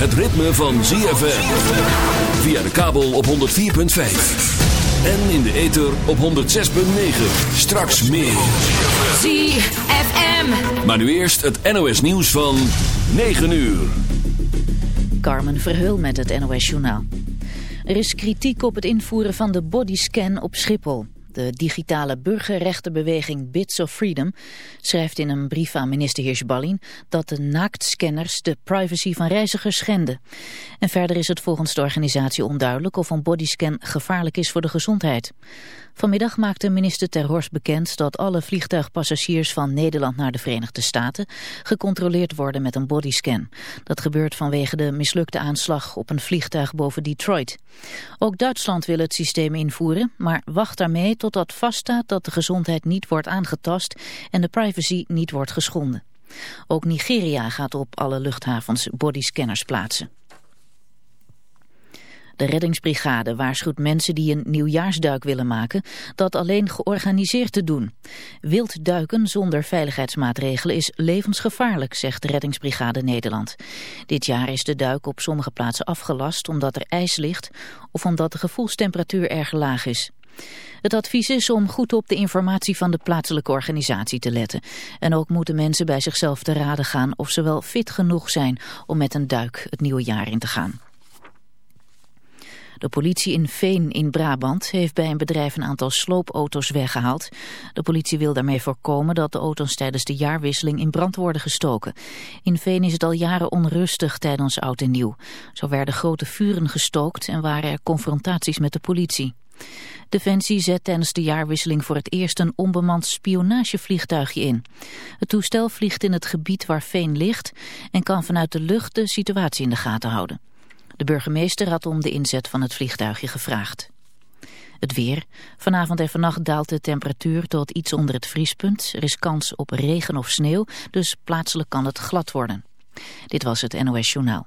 Het ritme van ZFM. Via de kabel op 104.5. En in de ether op 106.9. Straks meer. ZFM. Maar nu eerst het NOS nieuws van 9 uur. Carmen Verheul met het NOS Journaal. Er is kritiek op het invoeren van de bodyscan op Schiphol. De digitale burgerrechtenbeweging Bits of Freedom schrijft in een brief aan minister Hirschballin dat de naaktscanners de privacy van reizigers schenden. En verder is het volgens de organisatie onduidelijk of een bodyscan gevaarlijk is voor de gezondheid. Vanmiddag maakte minister Ter Horst bekend dat alle vliegtuigpassagiers van Nederland naar de Verenigde Staten gecontroleerd worden met een bodyscan. Dat gebeurt vanwege de mislukte aanslag op een vliegtuig boven Detroit. Ook Duitsland wil het systeem invoeren, maar wacht daarmee totdat vaststaat dat de gezondheid niet wordt aangetast en de privacy niet wordt geschonden. Ook Nigeria gaat op alle luchthavens bodyscanners plaatsen. De reddingsbrigade waarschuwt mensen die een nieuwjaarsduik willen maken dat alleen georganiseerd te doen. Wild duiken zonder veiligheidsmaatregelen is levensgevaarlijk, zegt de reddingsbrigade Nederland. Dit jaar is de duik op sommige plaatsen afgelast omdat er ijs ligt of omdat de gevoelstemperatuur erg laag is. Het advies is om goed op de informatie van de plaatselijke organisatie te letten. En ook moeten mensen bij zichzelf te raden gaan of ze wel fit genoeg zijn om met een duik het nieuwe jaar in te gaan. De politie in Veen in Brabant heeft bij een bedrijf een aantal sloopauto's weggehaald. De politie wil daarmee voorkomen dat de auto's tijdens de jaarwisseling in brand worden gestoken. In Veen is het al jaren onrustig tijdens oud en nieuw. Zo werden grote vuren gestookt en waren er confrontaties met de politie. Defensie zet tijdens de jaarwisseling voor het eerst een onbemand spionagevliegtuigje in. Het toestel vliegt in het gebied waar Veen ligt en kan vanuit de lucht de situatie in de gaten houden. De burgemeester had om de inzet van het vliegtuigje gevraagd. Het weer. Vanavond en vannacht daalt de temperatuur tot iets onder het vriespunt. Er is kans op regen of sneeuw, dus plaatselijk kan het glad worden. Dit was het NOS Journaal.